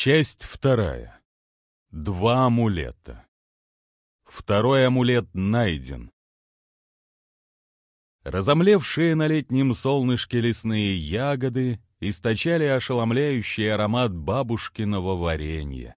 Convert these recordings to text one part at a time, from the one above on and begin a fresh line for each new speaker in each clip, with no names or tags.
Часть вторая. Два амулета. Второй амулет найден. Разомлевшие на летнем солнышке лесные ягоды источали ошеломляющий аромат бабушкиного варенья.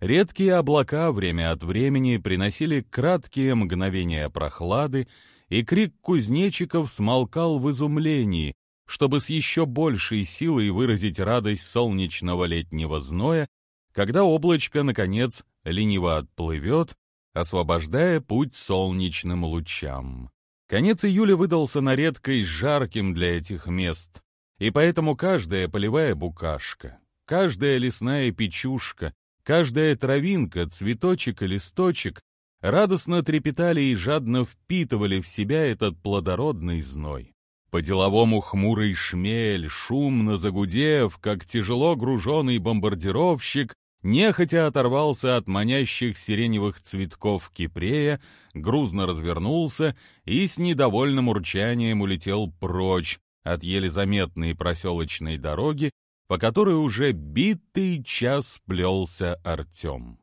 Редкие облака время от времени приносили краткие мгновения прохлады, и крик кузнечиков смолкал в изумлении, чтобы с еще большей силой выразить радость солнечного летнего зноя, когда облачко, наконец, лениво отплывет, освобождая путь солнечным лучам. Конец июля выдался на редкость жарким для этих мест, и поэтому каждая полевая букашка, каждая лесная печушка, каждая травинка, цветочек и листочек радостно трепетали и жадно впитывали в себя этот плодородный зной. По-деловому хмурый шмель, шумно загудев, как тяжело груженный бомбардировщик, нехотя оторвался от манящих сиреневых цветков кипрея, грузно развернулся и с недовольным урчанием улетел прочь от еле заметной проселочной дороги, по которой уже битый час плелся Артем.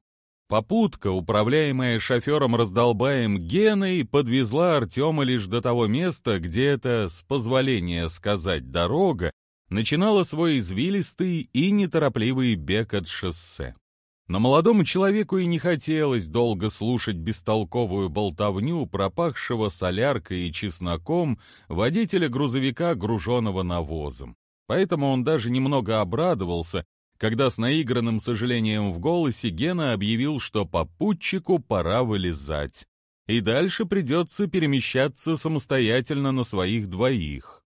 Попутка, управляемая шофером-раздолбаем Геной, подвезла Артема лишь до того места, где эта, с позволения сказать, дорога начинала свой извилистый и неторопливый бег от шоссе. Но молодому человеку и не хотелось долго слушать бестолковую болтовню пропахшего соляркой и чесноком водителя грузовика, груженного навозом. Поэтому он даже немного обрадовался, когда с наигранным сожалением в голосе Гена объявил, что попутчику пора вылезать, и дальше придется перемещаться самостоятельно на своих двоих.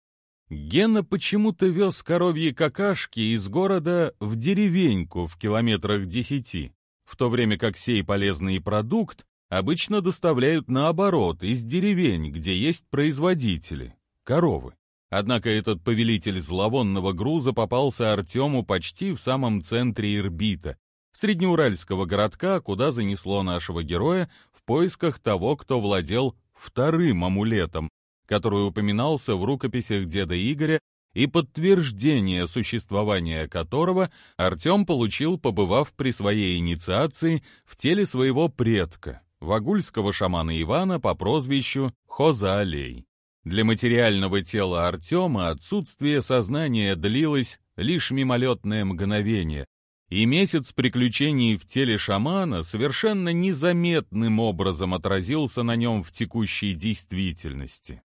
Гена почему-то вез коровьи какашки из города в деревеньку в километрах десяти, в то время как сей полезный продукт обычно доставляют наоборот из деревень, где есть производители – коровы. Однако этот повелитель зловонного груза попался Артему почти в самом центре Ирбита, среднеуральского городка, куда занесло нашего героя в поисках того, кто владел вторым амулетом, который упоминался в рукописях деда Игоря и подтверждение существования которого Артем получил, побывав при своей инициации в теле своего предка, вагульского шамана Ивана по прозвищу Хоза-Алей. Для материального тела Артема отсутствие сознания длилось лишь мимолетное мгновение, и месяц приключений в теле шамана совершенно незаметным образом отразился на нем в текущей действительности.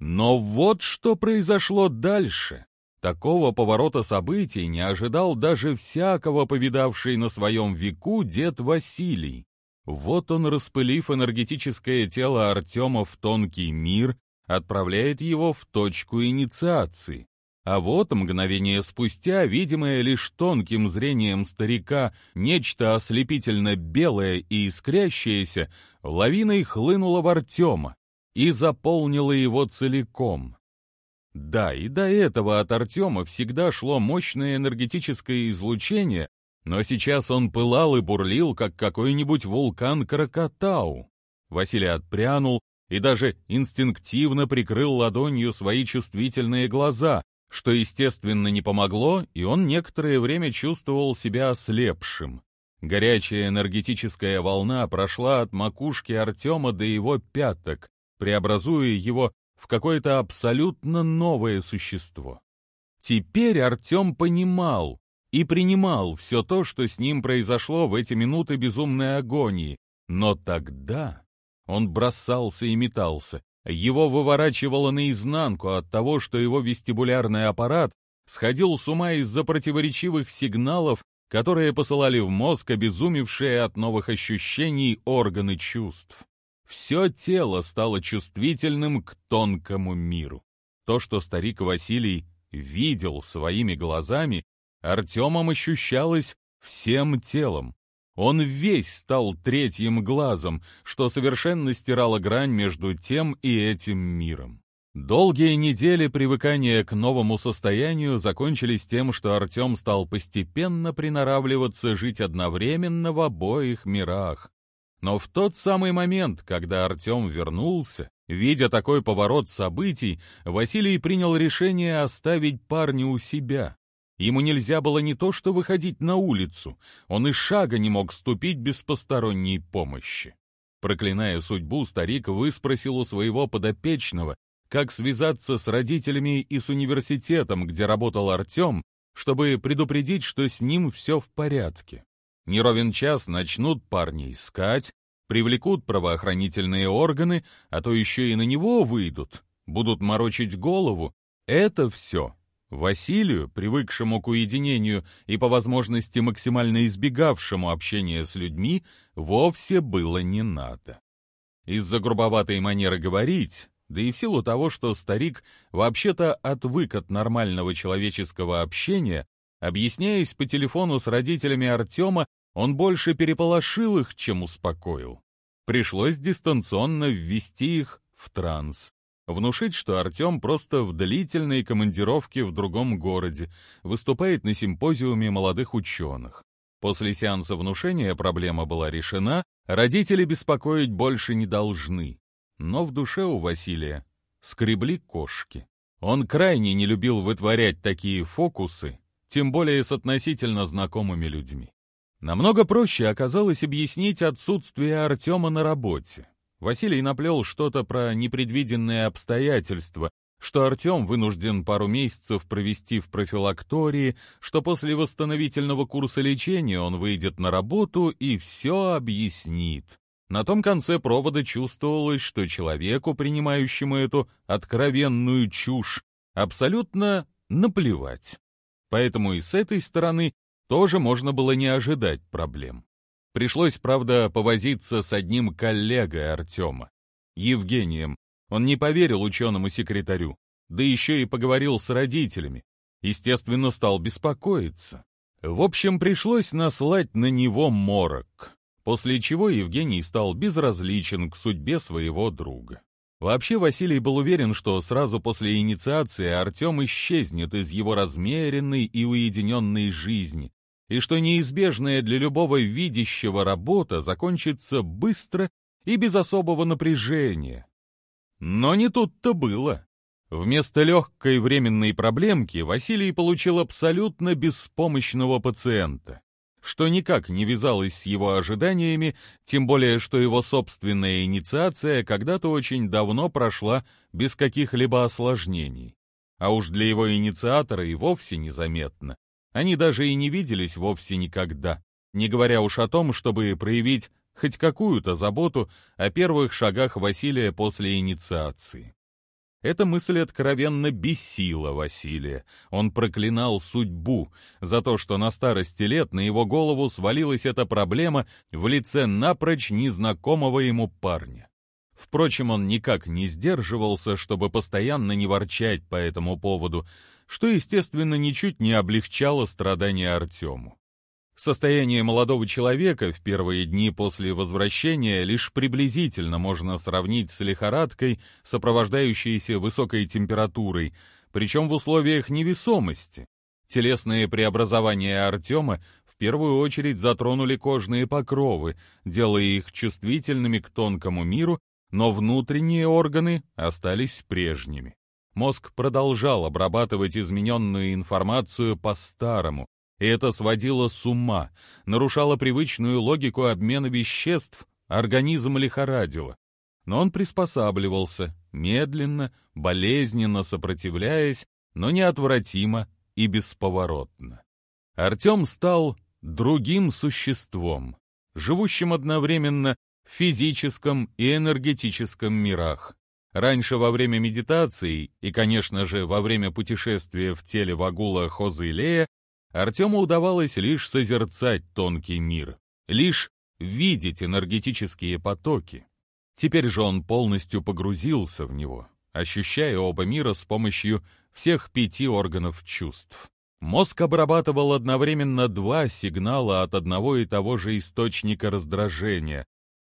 Но вот что произошло дальше. Такого поворота событий не ожидал даже всякого повидавший на своем веку дед Василий. Вот он, распылив энергетическое тело Артема в тонкий мир, отправляет его в точку инициации. А вот мгновение спустя, видимое лишь тонким зрением старика, нечто ослепительно белое и искрящееся, лавиной хлынуло в Артема и заполнило его целиком. Да, и до этого от Артема всегда шло мощное энергетическое излучение, но сейчас он пылал и бурлил, как какой-нибудь вулкан Кракатау. Василий отпрянул, и даже инстинктивно прикрыл ладонью свои чувствительные глаза, что, естественно, не помогло, и он некоторое время чувствовал себя ослепшим. Горячая энергетическая волна прошла от макушки Артема до его пяток, преобразуя его в какое-то абсолютно новое существо. Теперь Артем понимал и принимал все то, что с ним произошло в эти минуты безумной агонии, но тогда он бросался и метался. Его выворачивало наизнанку от того, что его вестибулярный аппарат сходил с ума из-за противоречивых сигналов, которые посылали в мозг обезумевшие от новых ощущений органы чувств. Все тело стало чувствительным к тонкому миру. То, что старик Василий видел своими глазами, Артемом ощущалось всем телом. Он весь стал третьим глазом, что совершенно стирало грань между тем и этим миром. Долгие недели привыкания к новому состоянию закончились тем, что Артем стал постепенно приноравливаться жить одновременно в обоих мирах. Но в тот самый момент, когда Артем вернулся, видя такой поворот событий, Василий принял решение оставить парня у себя. Ему нельзя было не то что выходить на улицу, он и шага не мог ступить без посторонней помощи. Проклиная судьбу, старик выспросил у своего подопечного, как связаться с родителями и с университетом, где работал Артем, чтобы предупредить, что с ним все в порядке. Неровен час начнут парни искать, привлекут правоохранительные органы, а то еще и на него выйдут, будут морочить голову. Это все Василию, привыкшему к уединению и по возможности максимально избегавшему общения с людьми, вовсе было не надо. Из-за грубоватой манеры говорить, да и в силу того, что старик вообще-то отвык от нормального человеческого общения, объясняясь по телефону с родителями Артема, он больше переполошил их, чем успокоил. Пришлось дистанционно ввести их в транс. Внушить, что Артем просто в длительной командировке в другом городе, выступает на симпозиуме молодых ученых. После сеанса внушения проблема была решена, родители беспокоить больше не должны. Но в душе у Василия скребли кошки. Он крайне не любил вытворять такие фокусы, тем более с относительно знакомыми людьми. Намного проще оказалось объяснить отсутствие Артема на работе. Василий наплел что-то про непредвиденные обстоятельства, что Артем вынужден пару месяцев провести в профилактории, что после восстановительного курса лечения он выйдет на работу и все объяснит. На том конце провода чувствовалось, что человеку, принимающему эту откровенную чушь, абсолютно наплевать. Поэтому и с этой стороны тоже можно было не ожидать проблем. Пришлось, правда, повозиться с одним коллегой Артема, Евгением. Он не поверил ученому-секретарю, да еще и поговорил с родителями. Естественно, стал беспокоиться. В общем, пришлось наслать на него морок, после чего Евгений стал безразличен к судьбе своего друга. Вообще, Василий был уверен, что сразу после инициации Артем исчезнет из его размеренной и уединенной жизни, и что неизбежная для любого видящего работа закончится быстро и без особого напряжения. Но не тут-то было. Вместо легкой временной проблемки Василий получил абсолютно беспомощного пациента, что никак не вязалось с его ожиданиями, тем более что его собственная инициация когда-то очень давно прошла без каких-либо осложнений. А уж для его инициатора и вовсе незаметно. Они даже и не виделись вовсе никогда, не говоря уж о том, чтобы проявить хоть какую-то заботу о первых шагах Василия после инициации. Эта мысль откровенно бесила Василия. Он проклинал судьбу за то, что на старости лет на его голову свалилась эта проблема в лице напрочь незнакомого ему парня. Впрочем, он никак не сдерживался, чтобы постоянно не ворчать по этому поводу, что, естественно, ничуть не облегчало страдания Артему. Состояние молодого человека в первые дни после возвращения лишь приблизительно можно сравнить с лихорадкой, сопровождающейся высокой температурой, причем в условиях невесомости. Телесные преобразования Артема в первую очередь затронули кожные покровы, делая их чувствительными к тонкому миру, но внутренние органы остались прежними мозг продолжал обрабатывать измененную информацию по-старому, и это сводило с ума, нарушало привычную логику обмена веществ, организм лихорадило. Но он приспосабливался, медленно, болезненно сопротивляясь, но неотвратимо и бесповоротно. Артем стал другим существом, живущим одновременно в физическом и энергетическом мирах. Раньше во время медитации и, конечно же, во время путешествия в теле Вагула Хозылея Артему удавалось лишь созерцать тонкий мир, лишь видеть энергетические потоки. Теперь же он полностью погрузился в него, ощущая оба мира с помощью всех пяти органов чувств. Мозг обрабатывал одновременно два сигнала от одного и того же источника раздражения.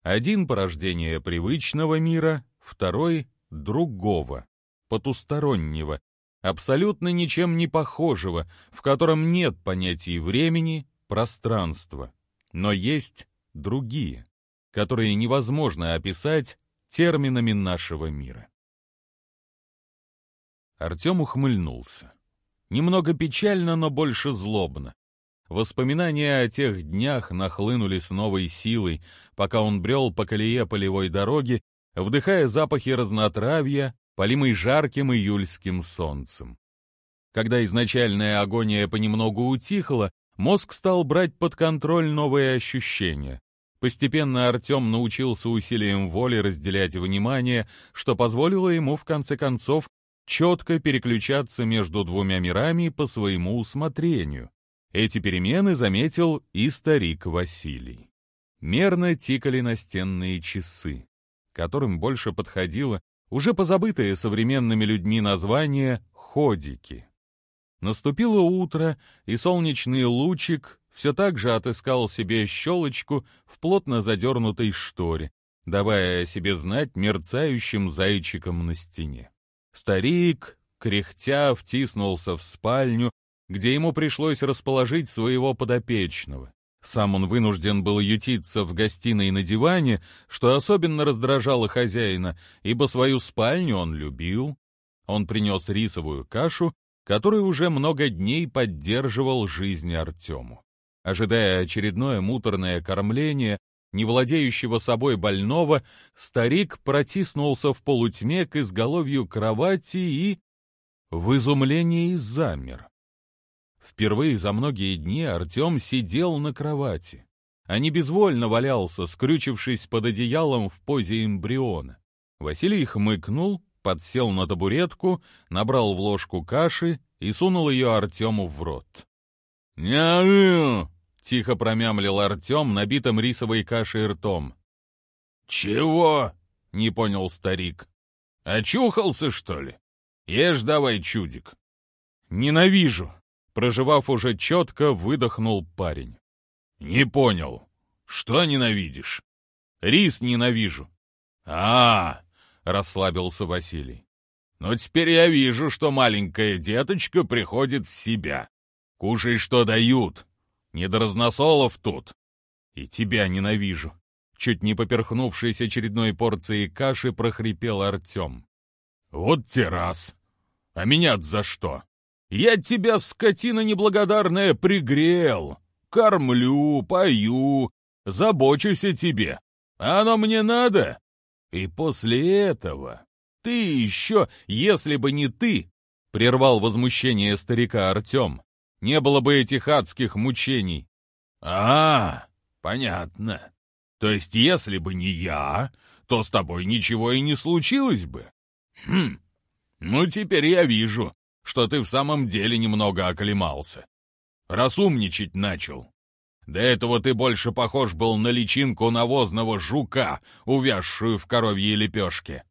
Один — порождение привычного мира, второй другого, потустороннего, абсолютно ничем не похожего, в котором нет понятий времени, пространства, но есть другие, которые невозможно описать терминами нашего мира. Артем ухмыльнулся. Немного печально, но больше злобно. Воспоминания о тех днях нахлынули с новой силой, пока он брел по колее полевой дороги, вдыхая запахи разнотравья, полимый жарким июльским солнцем. Когда изначальная агония понемногу утихла, мозг стал брать под контроль новые ощущения. Постепенно Артем научился усилием воли разделять внимание, что позволило ему, в конце концов, четко переключаться между двумя мирами по своему усмотрению. Эти перемены заметил и старик Василий. Мерно тикали настенные часы, которым больше подходило уже позабытое современными людьми название «ходики». Наступило утро, и солнечный лучик все так же отыскал себе щелочку в плотно задернутой шторе, давая о себе знать мерцающим зайчиком на стене. Старик, кряхтя, втиснулся в спальню, где ему пришлось расположить своего подопечного. Сам он вынужден был ютиться в гостиной на диване, что особенно раздражало хозяина, ибо свою спальню он любил. Он принес рисовую кашу, который уже много дней поддерживал жизнь Артему ожидая очередное муторное кормление, не владеющего собой больного, старик протиснулся в полутьме к изголовью кровати и... в изумлении замер. Впервые за многие дни Артем сидел на кровати, а не безвольно валялся, скрючившись под одеялом в позе эмбриона. Василий хмыкнул, подсел на табуретку, набрал в ложку каши и сунул ее Артему в рот. «Не Тихо промямлил Артем, набитым рисовой кашей ртом. «Чего?» — не понял старик. «Очухался, что ли? Ешь давай, чудик». «Ненавижу!» — проживав уже четко, выдохнул парень. «Не понял. Что ненавидишь?» «Рис ненавижу». «А, -а, -а расслабился Василий. «Но теперь я вижу, что маленькая деточка приходит в себя. Кушай, что дают, не до разносолов тут. И тебя ненавижу. Чуть не поперхнувшись очередной порцией каши, прохрипел Артем. Вот те раз. А меня за что? Я тебя, скотина неблагодарная, пригрел. Кормлю, пою, забочусь о тебе. А оно мне надо? И после этого ты еще, если бы не ты, прервал возмущение старика Артем, не было бы этих адских мучений. А, понятно. То есть, если бы не я, то с тобой ничего и не случилось бы. Хм, ну теперь я вижу, что ты в самом деле немного оклемался. Раз умничать начал. До этого ты больше похож был на личинку навозного жука, увязшую в коровьей лепешке.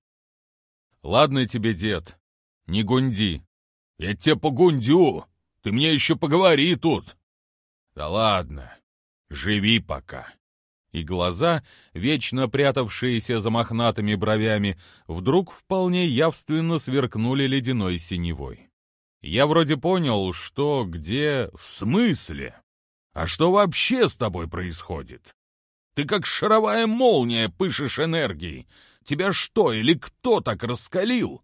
Ладно тебе, дед, не гунди. Я тебе погундю, ты мне еще поговори тут. Да ладно, живи пока. И глаза, вечно прятавшиеся за мохнатыми бровями, вдруг вполне явственно сверкнули ледяной синевой. Я вроде понял, что, где, в смысле. А что вообще с тобой происходит? Ты как шаровая молния пышешь энергией. Тебя что или кто так раскалил?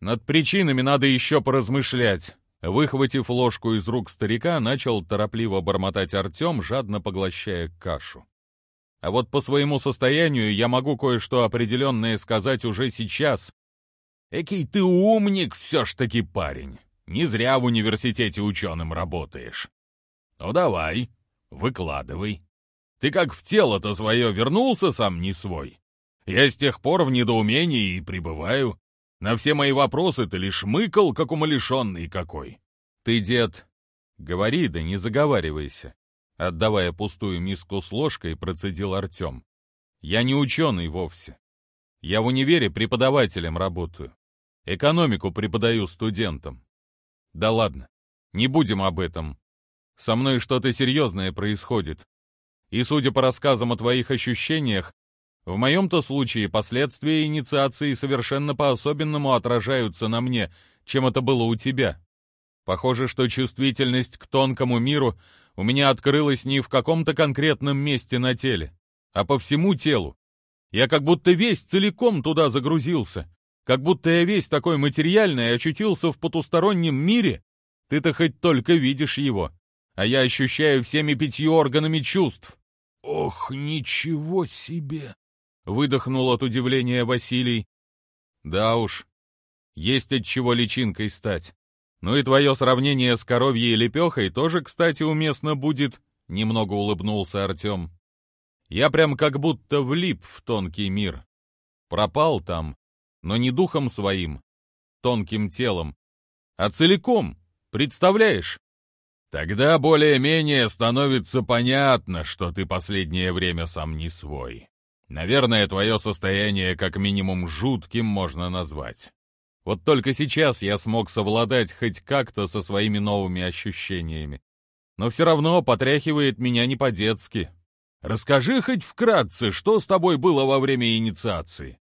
Над причинами надо еще поразмышлять. Выхватив ложку из рук старика, начал торопливо бормотать Артем, жадно поглощая кашу. А вот по своему состоянию я могу кое-что определенное сказать уже сейчас. Экий ты умник все ж таки, парень. Не зря в университете ученым работаешь. Ну давай, выкладывай. Ты как в тело-то свое вернулся сам не свой? Я с тех пор в недоумении и пребываю. На все мои вопросы ты лишь мыкал, как умалишенный какой. Ты, дед, говори, да не заговаривайся. Отдавая пустую миску с ложкой, процедил Артем. Я не ученый вовсе. Я в универе преподавателем работаю. Экономику преподаю студентам. Да ладно, не будем об этом. Со мной что-то серьезное происходит. И судя по рассказам о твоих ощущениях, в моем-то случае последствия инициации совершенно по-особенному отражаются на мне, чем это было у тебя. Похоже, что чувствительность к тонкому миру у меня открылась не в каком-то конкретном месте на теле, а по всему телу. Я как будто весь целиком туда загрузился, как будто я весь такой материальный очутился в потустороннем мире. Ты-то хоть только видишь его, а я ощущаю всеми пятью органами чувств».
«Ох, ничего себе!»
— выдохнул от удивления Василий. «Да уж, есть от чего личинкой стать. Ну и твое сравнение с коровьей лепехой тоже, кстати, уместно будет», — немного улыбнулся Артем. «Я прям как будто влип в тонкий мир. Пропал там, но не духом своим, тонким телом, а целиком, представляешь?»
Тогда более-менее становится понятно, что ты последнее время сам не свой. Наверное, твое состояние как минимум жутким можно назвать.
Вот только сейчас я смог совладать хоть как-то со своими новыми ощущениями. Но все равно потряхивает меня не по-детски.
Расскажи хоть вкратце, что с тобой было во время инициации.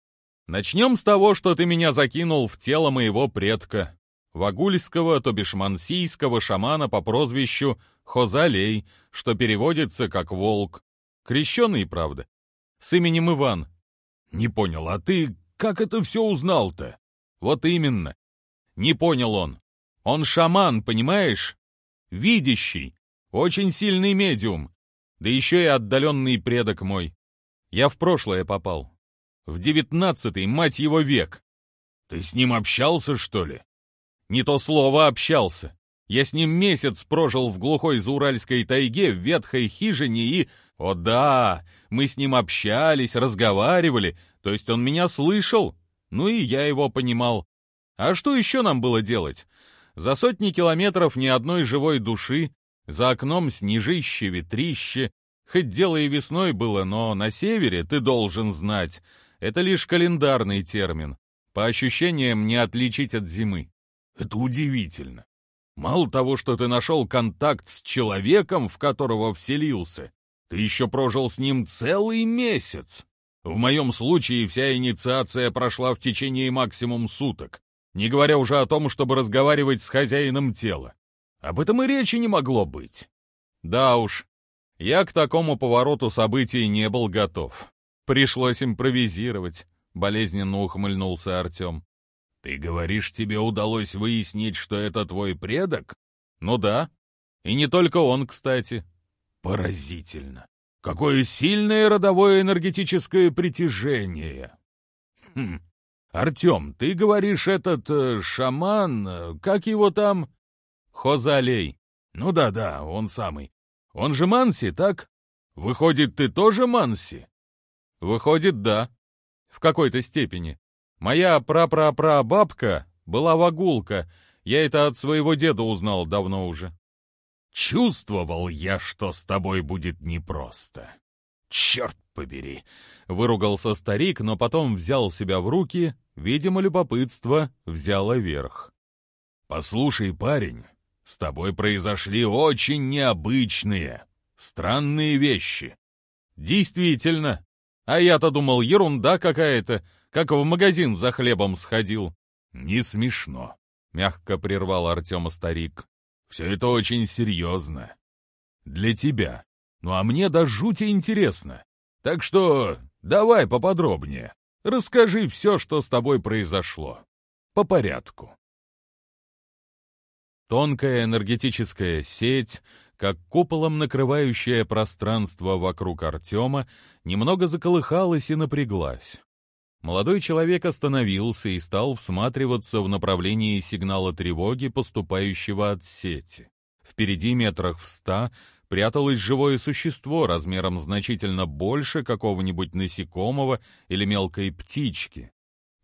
Начнем с того, что ты меня закинул в тело моего предка, вагульского, то бишь мансийского шамана по прозвищу Хозалей, что переводится как «волк». Крещеный, правда? С именем Иван.
Не понял, а ты как это все узнал-то?
Вот именно. Не понял он. Он шаман, понимаешь? Видящий. Очень сильный медиум. Да еще и отдаленный предок мой. Я в прошлое попал. В девятнадцатый, мать его, век.
Ты с ним общался, что ли?
Не то слово общался. Я с ним месяц прожил в глухой зауральской тайге, в ветхой хижине и... О да, мы с ним общались, разговаривали, то есть он меня слышал, ну и я его понимал. А что еще нам было делать? За сотни километров ни одной живой души, за окном снежище, ветрище. Хоть дело и весной было, но на севере, ты должен знать, это лишь календарный термин. По ощущениям не отличить от зимы.
Это удивительно. Мало того, что ты нашел контакт с человеком, в которого вселился, ты еще прожил с ним целый месяц. В моем случае вся инициация прошла в течение максимум суток, не говоря уже о том, чтобы разговаривать с хозяином тела. Об этом и речи не могло быть.
Да уж, я к такому повороту событий не был готов. Пришлось импровизировать, болезненно ухмыльнулся Артем.
Ты говоришь, тебе удалось выяснить, что это твой предок?
Ну да. И не только он, кстати.
Поразительно. Какое сильное родовое энергетическое притяжение. Хм. Артем, ты говоришь, этот э, шаман, э, как его там?
Хозалей.
Ну да-да, он самый. Он же Манси, так? Выходит, ты тоже Манси?
Выходит, да. В какой-то степени. Моя прапрапрабабка была вагулка, я это от своего деда узнал давно уже.
Чувствовал я, что с тобой будет непросто. Черт побери!
Выругался старик, но потом взял себя в руки, видимо, любопытство взяло верх.
Послушай, парень, с тобой произошли очень необычные, странные вещи.
Действительно. А я-то думал, ерунда какая-то как в магазин за хлебом сходил».
«Не смешно», —
мягко прервал Артема старик.
«Все это очень серьезно. Для тебя. Ну а мне до жути интересно. Так что давай поподробнее. Расскажи все, что с тобой произошло. По порядку».
Тонкая энергетическая сеть, как куполом накрывающая пространство вокруг Артема, немного заколыхалась и напряглась. Молодой человек остановился и стал всматриваться в направлении сигнала тревоги, поступающего от сети. Впереди метрах в ста пряталось живое существо размером значительно больше какого-нибудь насекомого или мелкой птички.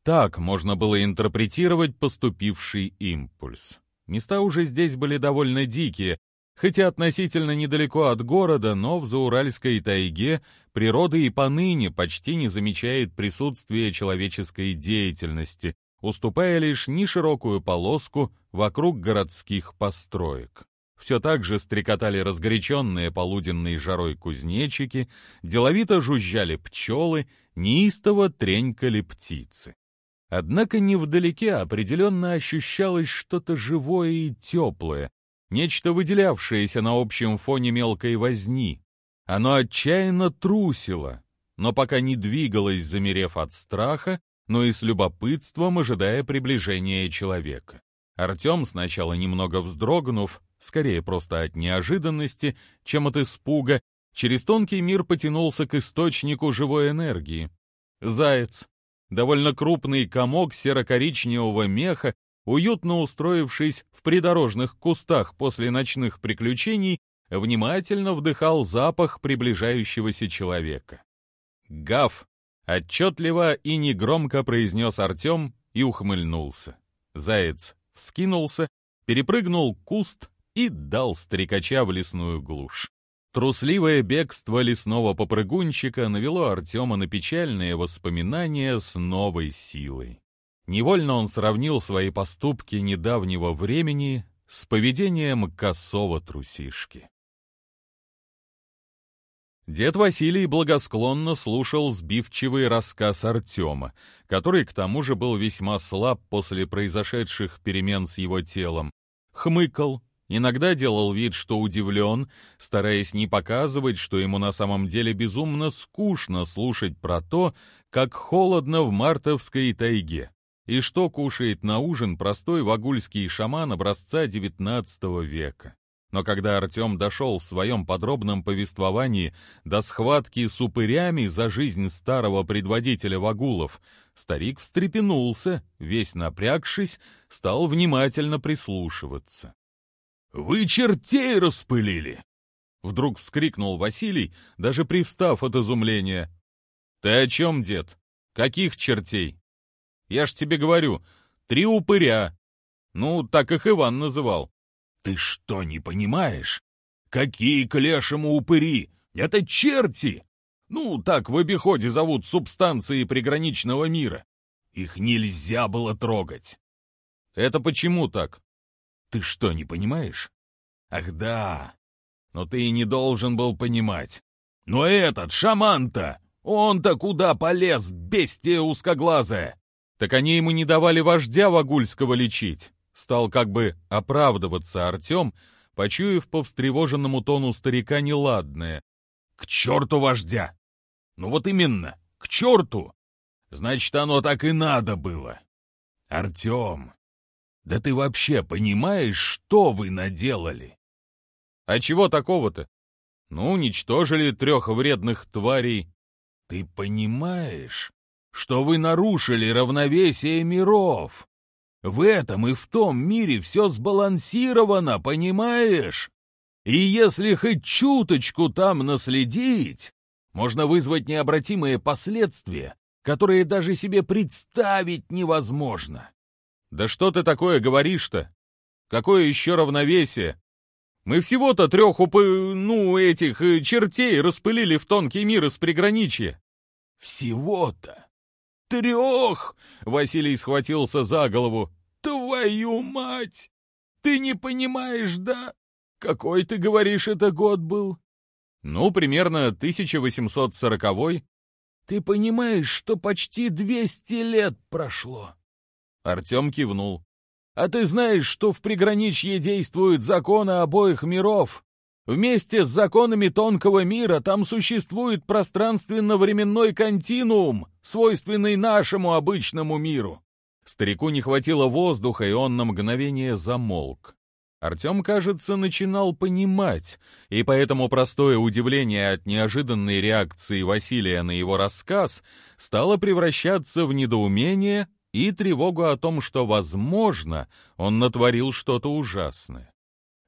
Так можно было интерпретировать поступивший импульс. Места уже здесь были довольно дикие, Хотя относительно недалеко от города, но в Зауральской тайге природа и поныне почти не замечает присутствия человеческой деятельности, уступая лишь неширокую полоску вокруг городских построек. Все так же стрекотали разгоряченные полуденной жарой кузнечики, деловито жужжали пчелы, неистово тренькали птицы. Однако невдалеке определенно ощущалось что-то живое и теплое, нечто выделявшееся на общем фоне мелкой возни. Оно отчаянно трусило, но пока не двигалось, замерев от страха, но и с любопытством ожидая приближения человека. Артем, сначала немного вздрогнув, скорее просто от неожиданности, чем от испуга, через тонкий мир потянулся к источнику живой энергии. Заяц. Довольно крупный комок серо-коричневого меха, уютно устроившись в придорожных кустах после ночных приключений, внимательно вдыхал запах приближающегося человека. «Гав!» — отчетливо и негромко произнес Артем и ухмыльнулся. Заяц вскинулся, перепрыгнул куст и дал стрекача в лесную глушь. Трусливое бегство лесного попрыгунчика навело Артема на печальные воспоминания с новой силой. Невольно он сравнил свои поступки недавнего времени с поведением косого трусишки. Дед Василий благосклонно слушал сбивчивый рассказ Артема, который к тому же был весьма слаб после произошедших перемен с его телом. Хмыкал, иногда делал вид, что удивлен, стараясь не показывать, что ему на самом деле безумно скучно слушать про то, как холодно в мартовской тайге, и что кушает на ужин простой вагульский шаман образца XIX века. Но когда Артем дошел в своем подробном повествовании до схватки с упырями за жизнь старого предводителя вагулов, старик встрепенулся, весь напрягшись, стал внимательно прислушиваться. «Вы чертей распылили!» Вдруг вскрикнул Василий, даже привстав от изумления. «Ты о чем, дед? Каких чертей?» «Я ж тебе говорю, три упыря. Ну, так их Иван называл. «Ты что, не понимаешь? Какие к лешему упыри? Это черти! Ну, так в обиходе зовут субстанции приграничного мира. Их нельзя было трогать». «Это почему так?» «Ты что, не понимаешь?» «Ах да! Но ты и не должен был понимать. Но этот, шаман-то, он-то куда полез, бестия узкоглазая!» «Так они ему не давали вождя Вагульского лечить. Стал как бы оправдываться Артем, почуяв по встревоженному тону старика неладное. «К черту вождя! Ну вот именно, к черту! Значит, оно так и надо было! Артем, да ты вообще понимаешь, что вы наделали?» «А чего такого-то? Ну, уничтожили трех вредных тварей». «Ты понимаешь, что вы нарушили равновесие миров?» В этом и в том мире все сбалансировано, понимаешь? И если хоть чуточку там наследить, можно вызвать необратимые последствия, которые даже себе представить невозможно. Да что ты такое говоришь-то? Какое еще равновесие? Мы всего-то трех уп... ну, этих э, чертей распылили в тонкий мир из приграничья. Всего-то? Трех! Василий схватился за голову. Твою мать! Ты не понимаешь, да? Какой, ты говоришь, это год был? Ну, примерно 1840-й. Ты понимаешь, что почти 200 лет прошло? Артем кивнул. А ты знаешь, что в приграничье действуют законы обоих миров? Вместе с законами тонкого мира там существует пространственно-временной континуум, свойственный нашему обычному миру. Старику не хватило воздуха, и он на мгновение замолк. Артем, кажется, начинал понимать, и поэтому простое удивление от неожиданной реакции Василия на его рассказ стало превращаться в недоумение и тревогу о том, что, возможно, он натворил что-то ужасное.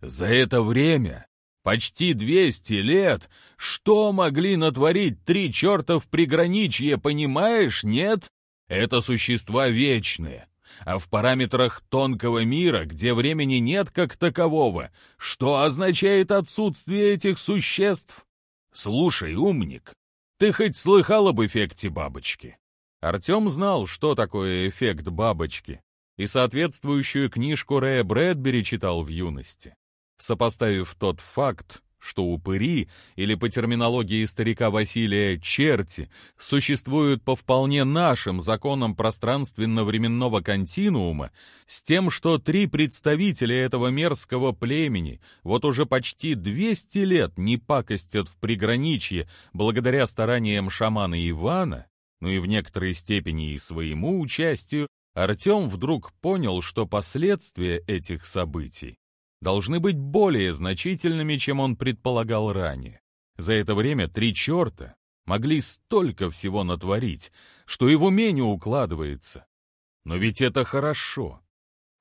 За это время, почти 200 лет, что могли натворить три черта в приграничье, понимаешь, нет? Это существа вечные, а в параметрах тонкого мира, где времени нет как такового, что означает отсутствие этих существ? Слушай, умник, ты хоть слыхал об эффекте бабочки? Артем знал, что такое эффект бабочки, и соответствующую книжку Рэя Брэдбери читал в юности. Сопоставив тот факт, что упыри, или по терминологии старика Василия черти, существуют по вполне нашим законам пространственно-временного континуума, с тем, что три представителя этого мерзкого племени вот уже почти 200 лет не пакостят в приграничье благодаря стараниям шамана Ивана, ну и в некоторой степени и своему участию, Артем вдруг понял, что последствия этих событий должны быть более значительными, чем он предполагал ранее. За это время три черта могли столько всего натворить, что его в укладывается. Но ведь это хорошо.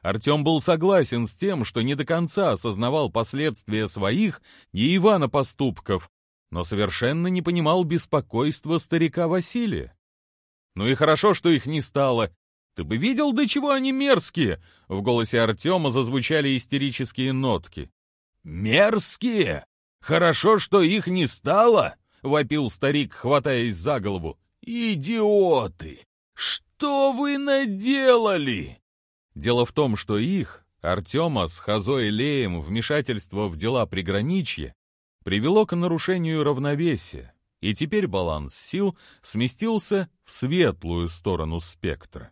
Артем был согласен с тем, что не до конца осознавал последствия своих и Ивана поступков, но совершенно не понимал беспокойства старика Василия. Ну и хорошо, что их не стало. Ты бы видел, до чего они мерзкие! В голосе Артема зазвучали истерические нотки. Мерзкие? Хорошо, что их не стало! вопил старик, хватаясь за голову. Идиоты! Что вы наделали? Дело в том, что их, Артема с Хазой Леем, вмешательство в дела приграничья привело к нарушению равновесия, и теперь баланс сил сместился в светлую сторону спектра.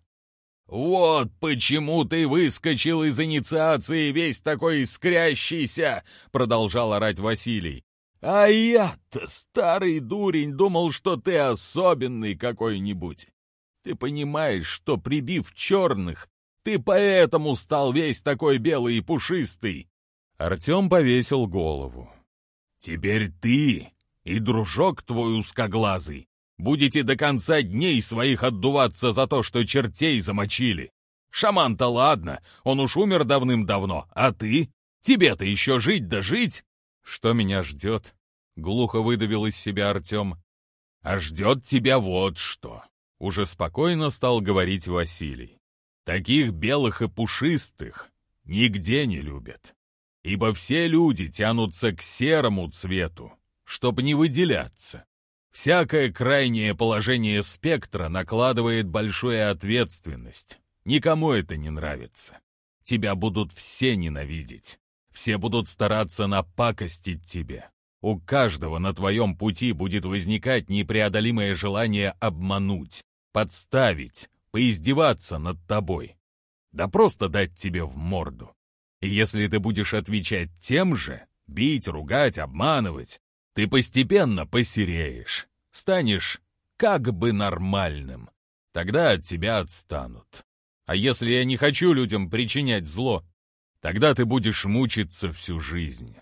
«Вот почему ты выскочил из инициации весь такой искрящийся!» — продолжал орать Василий. «А я-то, старый дурень, думал, что ты особенный какой-нибудь. Ты понимаешь, что, прибив черных, ты поэтому стал весь такой белый и пушистый!» Артем повесил голову. «Теперь ты и дружок твой узкоглазый будете до конца дней своих отдуваться за то, что чертей замочили. Шаман-то ладно, он уж умер давным-давно, а ты? Тебе-то еще жить да жить!» «Что меня ждет?» — глухо выдавил из себя Артем. «А ждет тебя вот что!» — уже спокойно стал говорить Василий. Таких белых и пушистых нигде не любят, ибо все люди тянутся к серому цвету, чтобы не выделяться. Всякое крайнее положение спектра накладывает большую ответственность. Никому это не нравится. Тебя будут все ненавидеть. Все будут стараться напакостить тебе. У каждого на твоем пути будет возникать непреодолимое желание обмануть, подставить, поиздеваться над тобой. Да просто дать тебе в морду. И если ты будешь отвечать тем же, бить, ругать, обманывать, ты постепенно посереешь, станешь как бы нормальным. Тогда от тебя отстанут. А если я не хочу людям причинять зло, тогда ты будешь мучиться всю жизнь.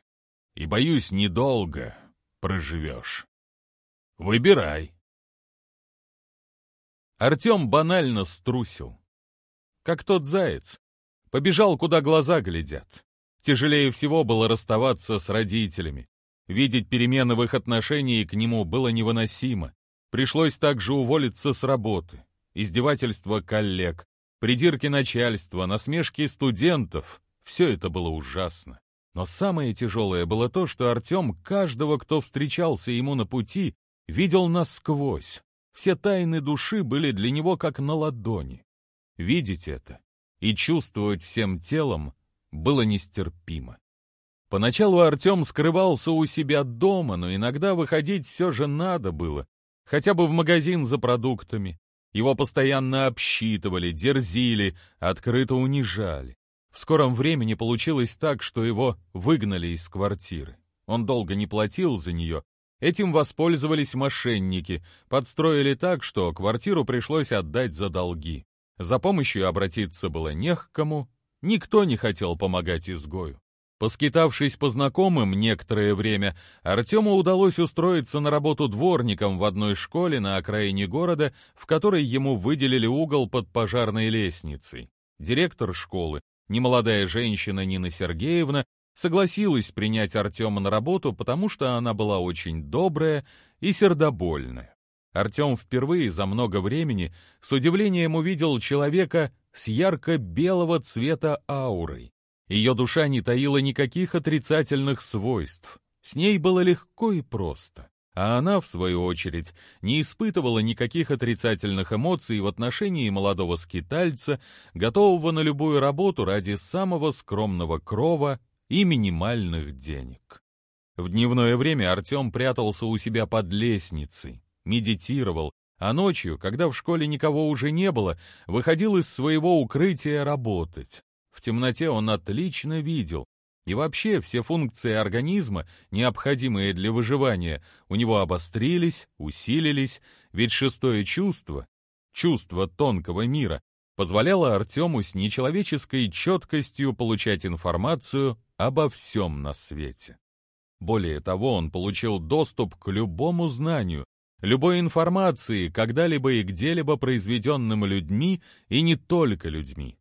И, боюсь, недолго проживешь. Выбирай. Артем банально струсил. Как тот заяц. Побежал, куда глаза глядят. Тяжелее всего было расставаться с родителями. Видеть перемены в их отношении к нему было невыносимо. Пришлось также уволиться с работы. Издевательства коллег, придирки начальства, насмешки студентов — все это было ужасно. Но самое тяжелое было то, что Артем каждого, кто встречался ему на пути, видел насквозь. Все тайны души были для него как на ладони. Видеть это и чувствовать всем телом было нестерпимо. Поначалу Артем скрывался у себя дома, но иногда выходить все же надо было, хотя бы в магазин за продуктами. Его постоянно обсчитывали, дерзили, открыто унижали. В скором времени получилось так, что его выгнали из квартиры. Он долго не платил за нее, Этим воспользовались мошенники, подстроили так, что квартиру пришлось отдать за долги. За помощью обратиться было не к кому, никто не хотел помогать изгою. Поскитавшись по знакомым некоторое время, Артему удалось устроиться на работу дворником в одной школе на окраине города, в которой ему выделили угол под пожарной лестницей. Директор школы, немолодая женщина Нина Сергеевна, согласилась принять Артема на работу, потому что она была очень добрая и сердобольная. Артем впервые за много времени с удивлением увидел человека с ярко-белого цвета аурой. Ее душа не таила никаких отрицательных свойств. С ней было легко и просто. А она, в свою очередь, не испытывала никаких отрицательных эмоций в отношении молодого скитальца, готового на любую работу ради самого скромного крова и минимальных денег. В дневное время Артем прятался у себя под лестницей, медитировал, а ночью, когда в школе никого уже не было, выходил из своего укрытия работать. В темноте он отлично видел, и вообще все функции организма, необходимые для выживания, у него обострились, усилились, ведь шестое чувство, чувство тонкого мира, позволяла Артему с нечеловеческой четкостью получать информацию обо всем на свете. Более того, он получил доступ к любому знанию, любой информации, когда-либо и где-либо произведенным людьми, и не только людьми.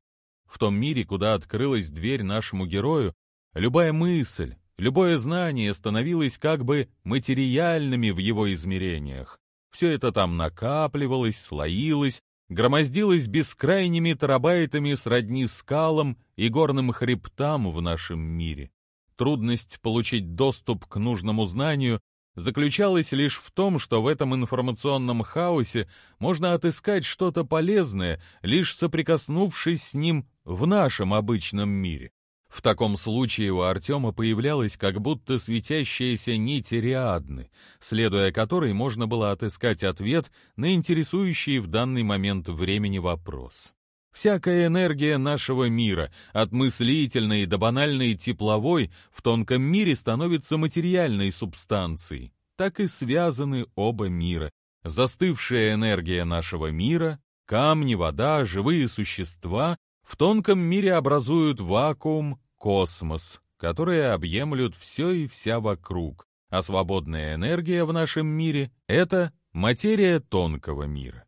В том мире, куда открылась дверь нашему герою, любая мысль, любое знание становилось как бы материальными в его измерениях. Все это там накапливалось, слоилось, громоздилось бескрайними терабайтами сродни скалам и горным хребтам в нашем мире. Трудность получить доступ к нужному знанию заключалась лишь в том, что в этом информационном хаосе можно отыскать что-то полезное, лишь соприкоснувшись с ним в нашем обычном мире. В таком случае у Артема появлялась как будто светящаяся нить Риадны, следуя которой можно было отыскать ответ на интересующий в данный момент времени вопрос. Всякая энергия нашего мира, от мыслительной до банальной тепловой, в тонком мире становится материальной субстанцией. Так и связаны оба мира. Застывшая энергия нашего мира, камни, вода, живые существа в тонком мире образуют вакуум, космос, которые объемлют все и вся вокруг, а свободная энергия в нашем мире — это материя тонкого мира.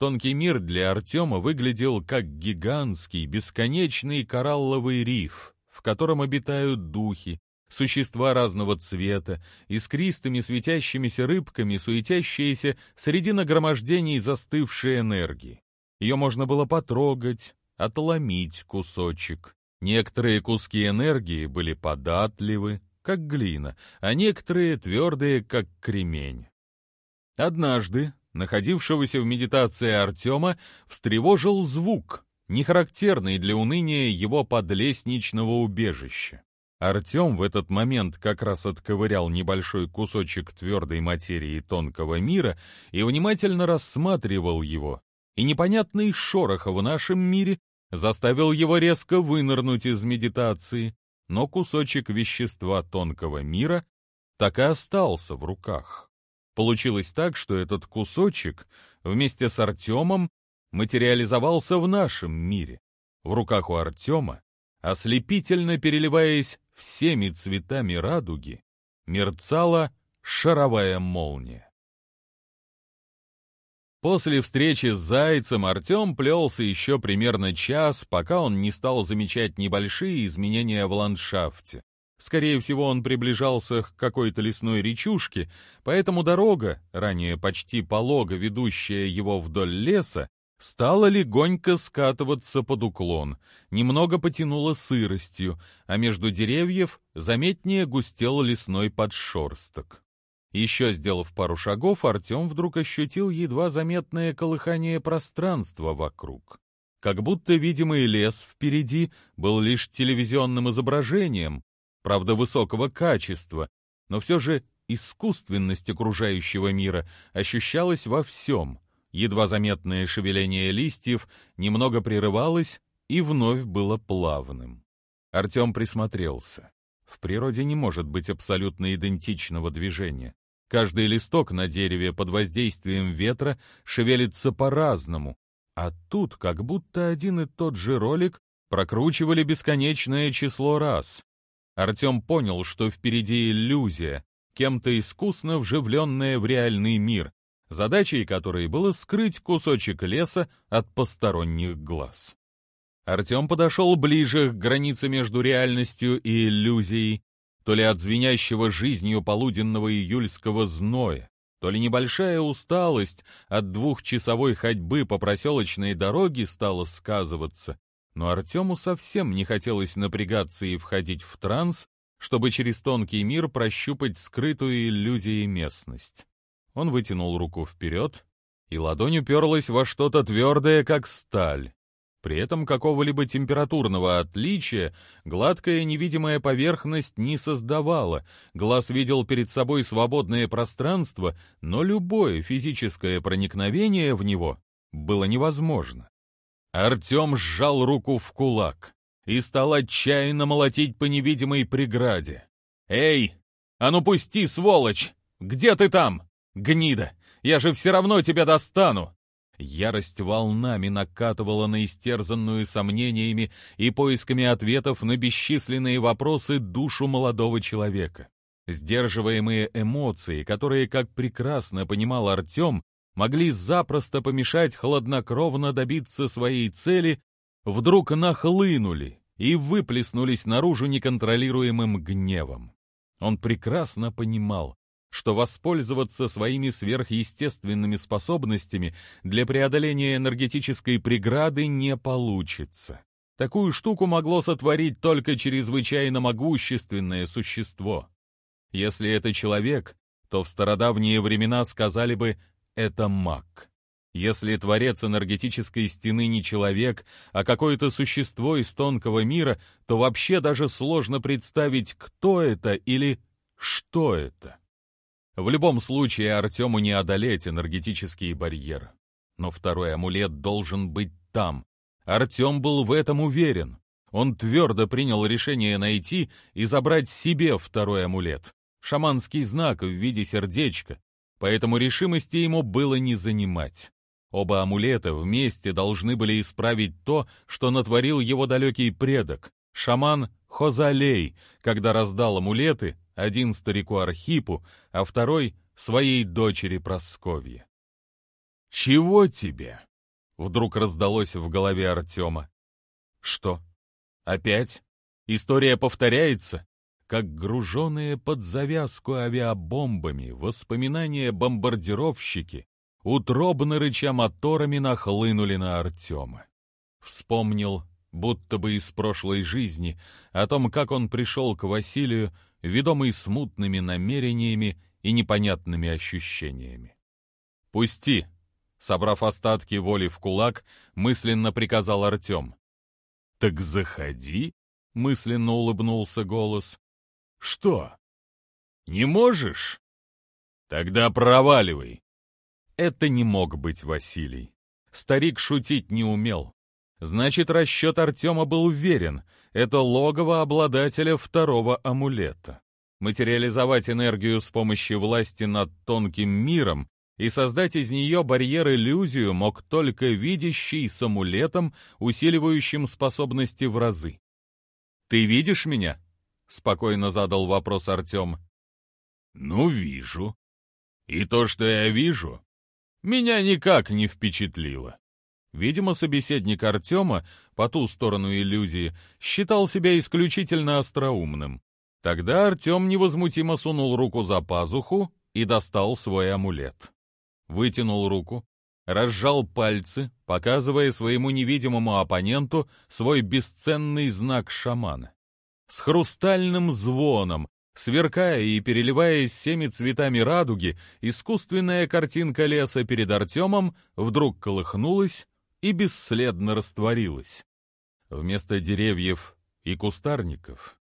Тонкий мир для Артема выглядел как гигантский, бесконечный коралловый риф, в котором обитают духи, существа разного цвета, искристыми светящимися рыбками, суетящиеся среди нагромождений застывшей энергии. Ее можно было потрогать, отломить кусочек. Некоторые куски энергии были податливы, как глина, а некоторые твердые, как кремень. Однажды находившегося в медитации Артема встревожил звук, не характерный для уныния его подлестничного убежища. Артем в этот момент как раз отковырял небольшой кусочек твердой материи тонкого мира и внимательно рассматривал его, и непонятный шорох в нашем мире заставил его резко вынырнуть из медитации, но кусочек вещества тонкого мира так и остался в руках. Получилось так, что этот кусочек вместе с Артемом материализовался в нашем мире. В руках у Артема, ослепительно переливаясь всеми цветами радуги, мерцала шаровая молния. После встречи с Зайцем Артем плелся еще примерно час, пока он не стал замечать небольшие изменения в ландшафте. Скорее всего, он приближался к какой-то лесной речушке, поэтому дорога, ранее почти полого ведущая его вдоль леса, стала легонько скатываться под уклон, немного потянула сыростью, а между деревьев заметнее густел лесной подшерсток. Еще сделав пару шагов, Артем вдруг ощутил едва заметное колыхание пространства вокруг. Как будто видимый лес впереди был лишь телевизионным изображением, правда высокого качества, но все же искусственность окружающего мира ощущалась во всем. Едва заметное шевеление листьев немного прерывалось и вновь было плавным. Артем присмотрелся. В природе не может быть абсолютно идентичного движения. Каждый листок на дереве под воздействием ветра шевелится по-разному, а тут как будто один и тот же ролик прокручивали бесконечное число раз. Артем понял, что впереди иллюзия, кем-то искусно вживленная в реальный мир, задачей которой было скрыть кусочек леса от посторонних глаз. Артем подошел ближе к границе между реальностью и иллюзией, то ли от звенящего жизнью полуденного июльского зноя, то ли небольшая усталость от двухчасовой ходьбы по проселочной дороге стала сказываться, но Артему совсем не хотелось напрягаться и входить в транс, чтобы через тонкий мир прощупать скрытую иллюзией местность. Он вытянул руку вперед, и ладонь уперлась во что-то твердое, как сталь. При этом какого-либо температурного отличия гладкая невидимая поверхность не создавала, глаз видел перед собой свободное пространство, но любое физическое проникновение в него было невозможно. Артем сжал руку в кулак и стал отчаянно молотить по невидимой преграде. «Эй, а ну пусти, сволочь! Где ты там? Гнида! Я же все равно тебя достану!» Ярость волнами накатывала на истерзанную сомнениями и поисками ответов на бесчисленные вопросы душу молодого человека. Сдерживаемые эмоции, которые, как прекрасно понимал Артем, могли запросто помешать хладнокровно добиться своей цели, вдруг нахлынули и выплеснулись наружу неконтролируемым гневом. Он прекрасно понимал, что воспользоваться своими сверхъестественными способностями для преодоления энергетической преграды не получится. Такую штуку могло сотворить только чрезвычайно могущественное существо. Если это человек, то в стародавние времена сказали бы «это маг». Если творец энергетической стены не человек, а какое-то существо из тонкого мира, то вообще даже сложно представить, кто это или что это. В любом случае Артему не одолеть энергетические барьеры. Но второй амулет должен быть там. Артем был в этом уверен. Он твердо принял решение найти и забрать себе второй амулет. Шаманский знак в виде сердечка. Поэтому решимости ему было не занимать. Оба амулета вместе должны были исправить то, что натворил его далекий предок, шаман Хозалей, когда раздал амулеты один старику Архипу, а второй — своей дочери Просковье. «Чего тебе?» — вдруг раздалось в голове Артема. «Что? Опять? История повторяется?» Как груженные под завязку авиабомбами воспоминания бомбардировщики, утробно рыча моторами, нахлынули на Артема. Вспомнил, будто бы из прошлой жизни, о том, как он пришел к Василию, ведомый смутными намерениями и непонятными ощущениями. «Пусти!» — собрав остатки воли в кулак, мысленно приказал Артем. «Так заходи!» — мысленно улыбнулся голос. «Что? Не можешь? Тогда проваливай!» Это не мог быть Василий. Старик шутить не умел. Значит, расчет Артема был уверен. Это логово обладателя второго амулета. Материализовать энергию с помощью власти над тонким миром и создать из нее барьер-иллюзию мог только видящий с амулетом, усиливающим способности в разы. «Ты видишь меня?» — спокойно задал вопрос Артем. «Ну, вижу. И то, что я вижу, меня никак не впечатлило. Видимо, собеседник Артема, по ту сторону иллюзии, считал себя исключительно остроумным. Тогда Артем невозмутимо сунул руку за пазуху и достал свой амулет. Вытянул руку, разжал пальцы, показывая своему невидимому оппоненту свой бесценный знак шамана. С хрустальным звоном, сверкая и переливаясь всеми цветами радуги, искусственная картинка леса перед Артемом вдруг колыхнулась и бесследно растворилась. Вместо деревьев и кустарников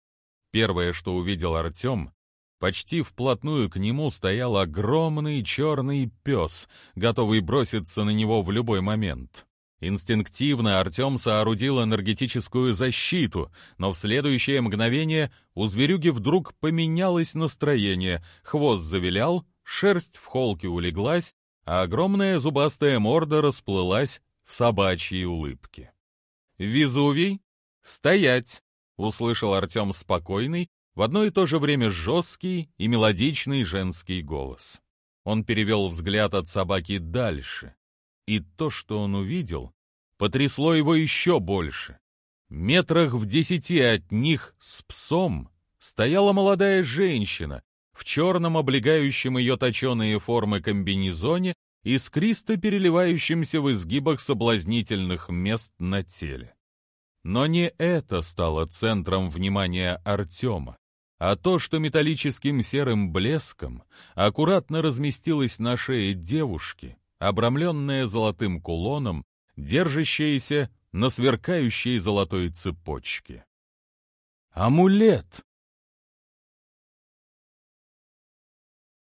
первое, что увидел Артем, почти вплотную к нему стоял огромный черный пес, готовый броситься на него в любой момент. Инстинктивно Артем соорудил энергетическую защиту, но в следующее мгновение у зверюги вдруг поменялось настроение, хвост завилял, шерсть в холке улеглась, а огромная зубастая морда расплылась в собачьей улыбке. «Везувий? Стоять!» — услышал Артем спокойный, в одно и то же время жесткий и мелодичный женский голос. Он перевел взгляд от собаки дальше, и то, что он увидел, потрясло его еще больше. Метрах в десяти от них с псом стояла молодая женщина в черном облегающем ее точеные формы комбинезоне искристо переливающимся в изгибах соблазнительных мест на теле. Но не это стало центром внимания Артема, а то, что металлическим серым блеском аккуратно разместилось на шее девушки, обрамленная золотым кулоном, держащаяся на сверкающей золотой цепочке. «Амулет!»